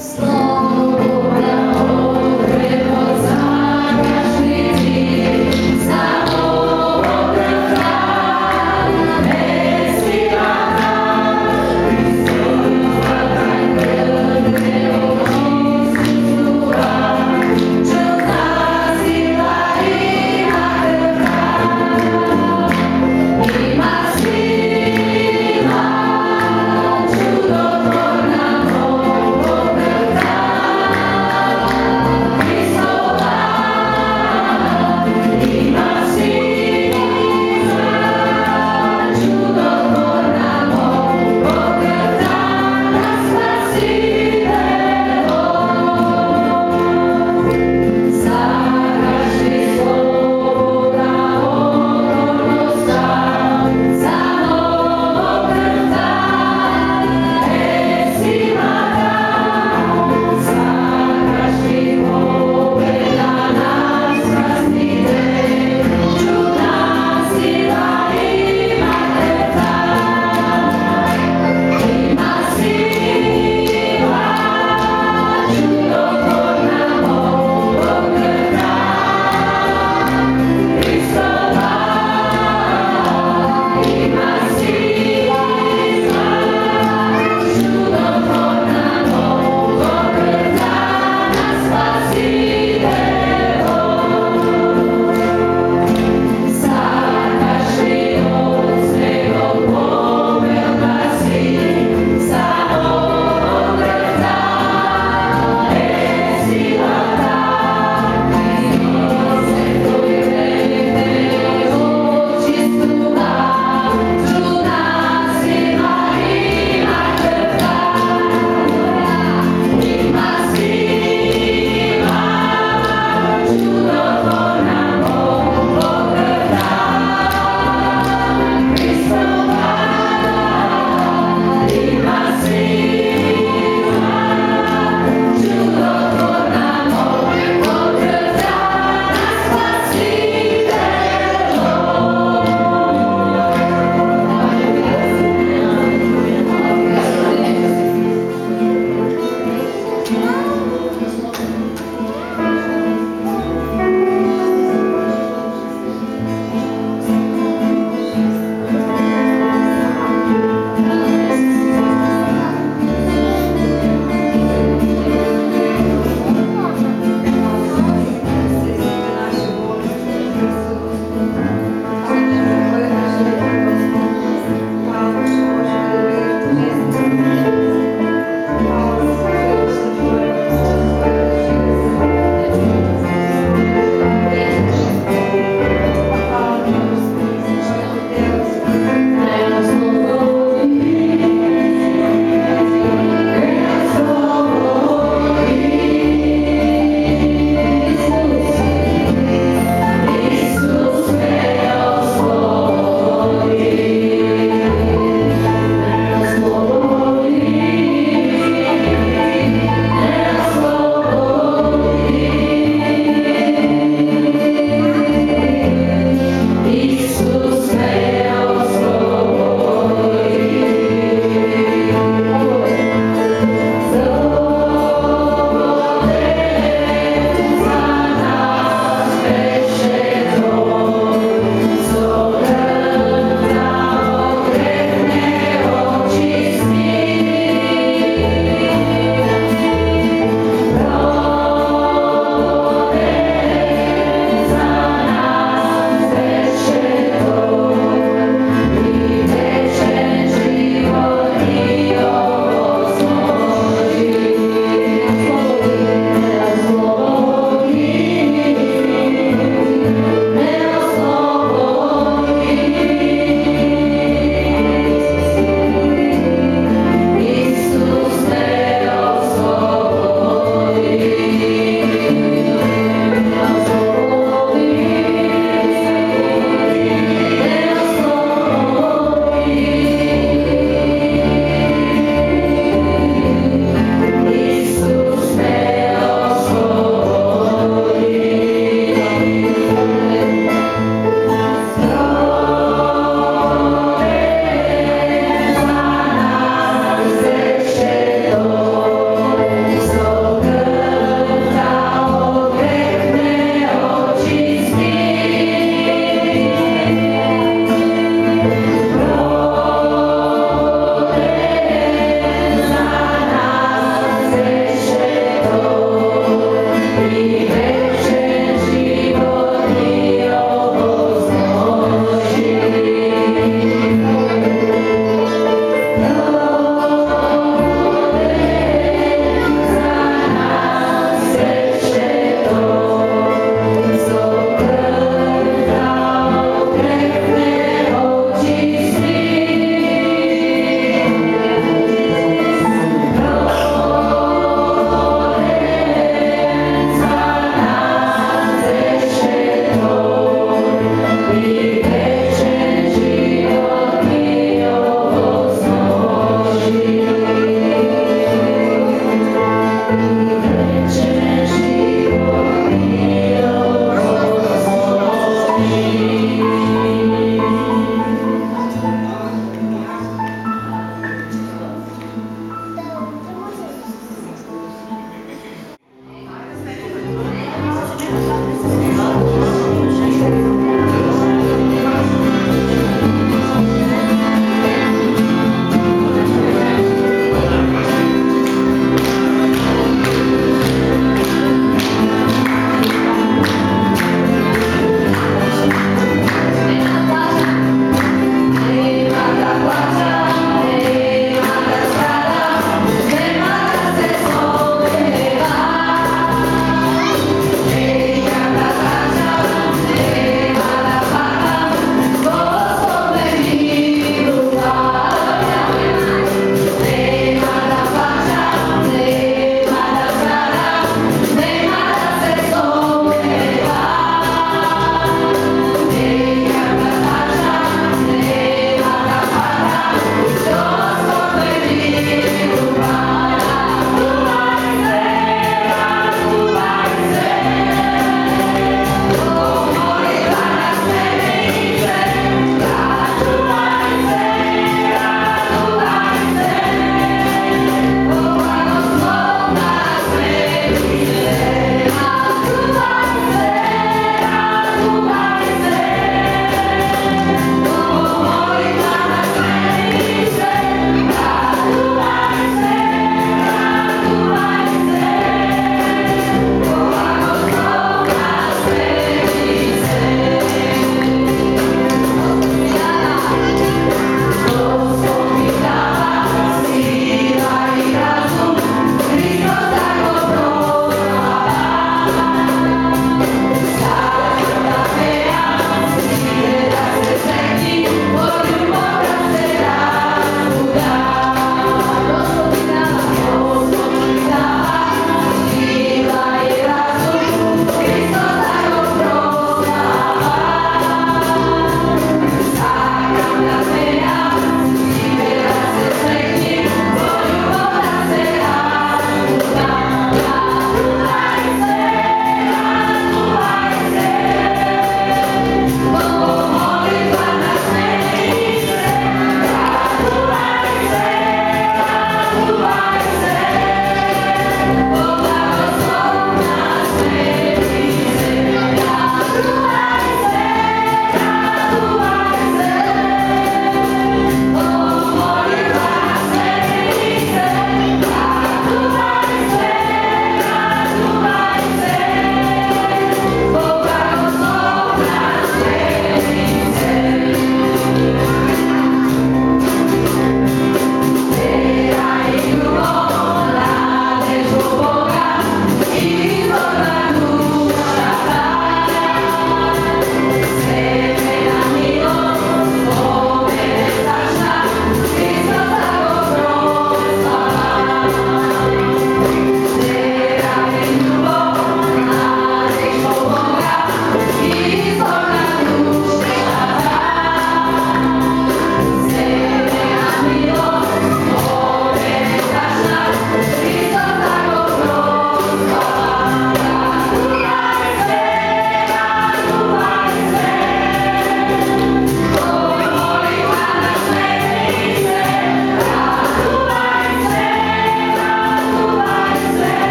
Thank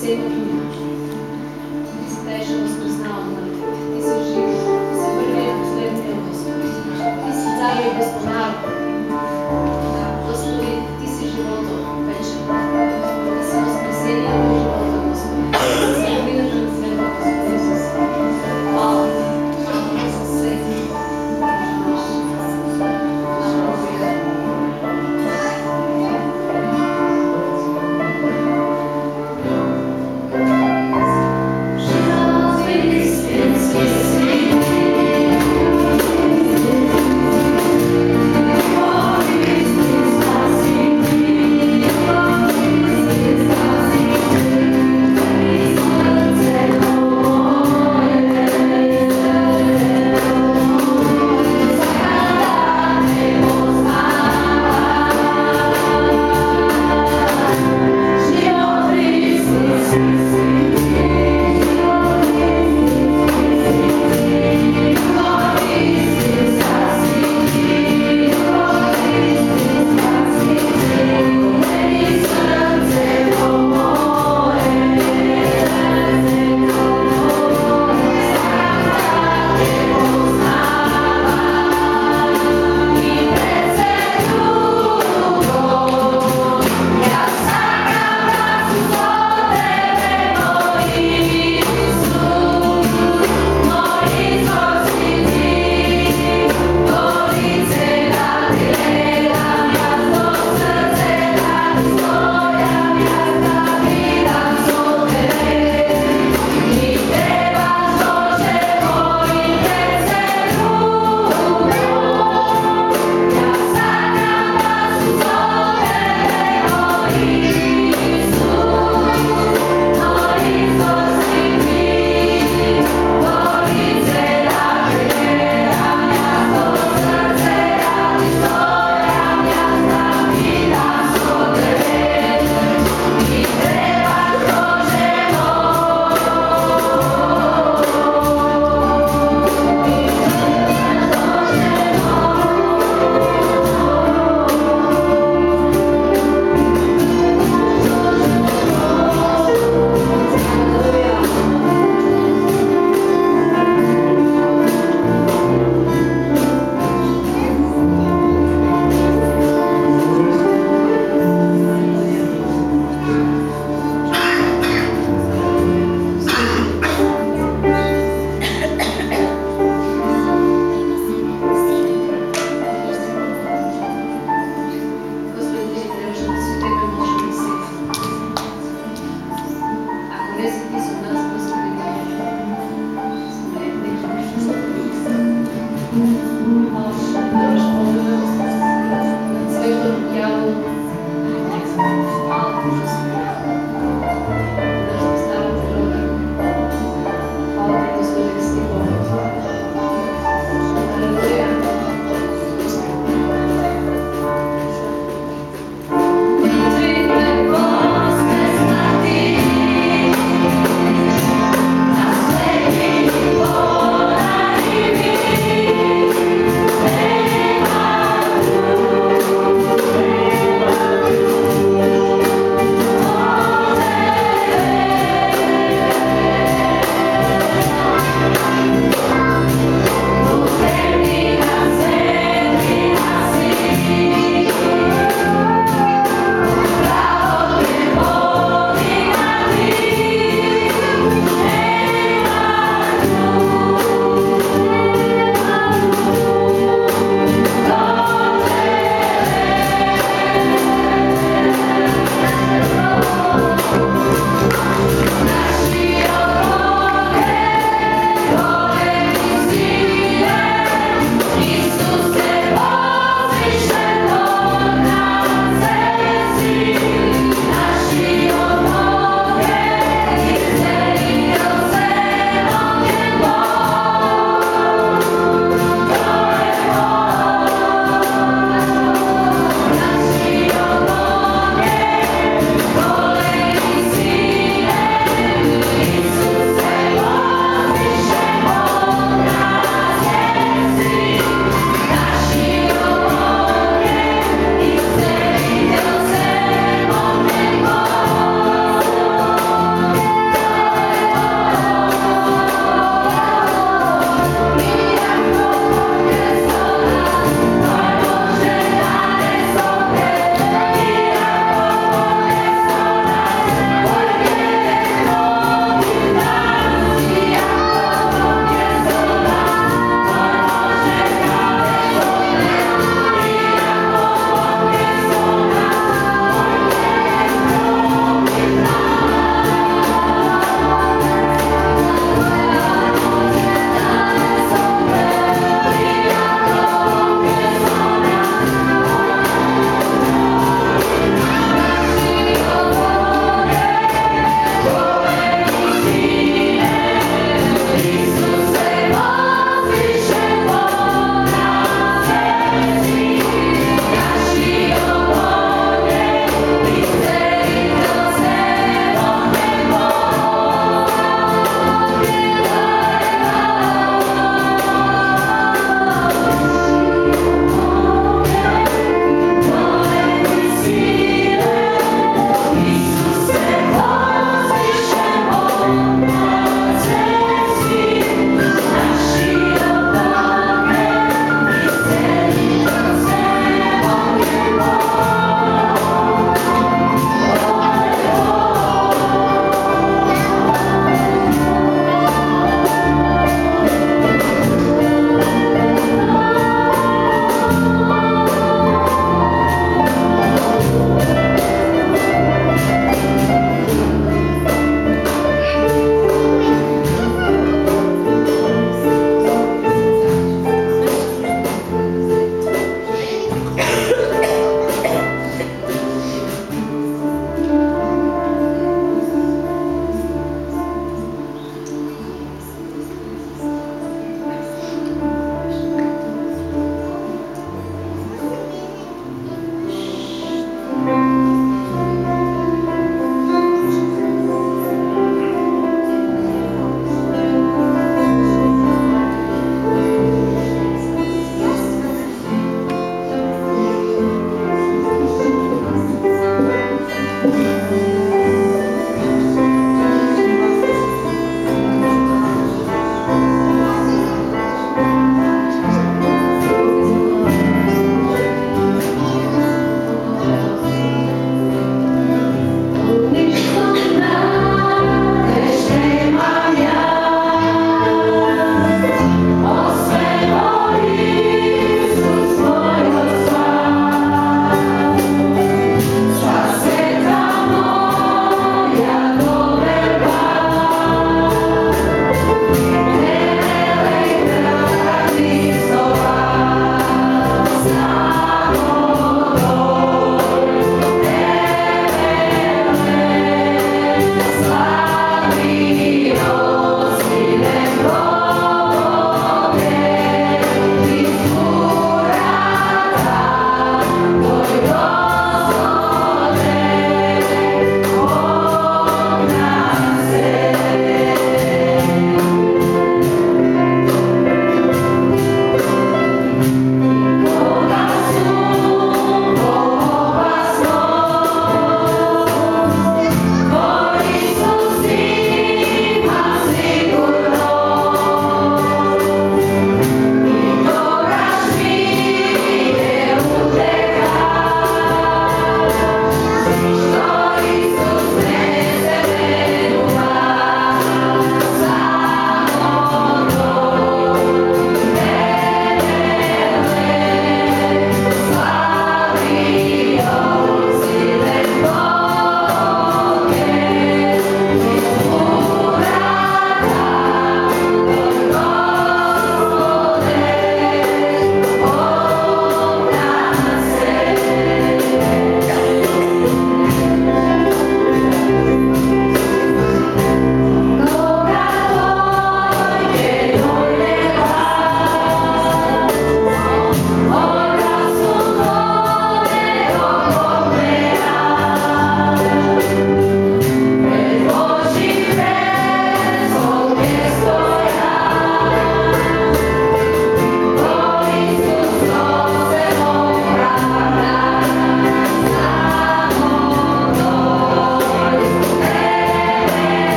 sempre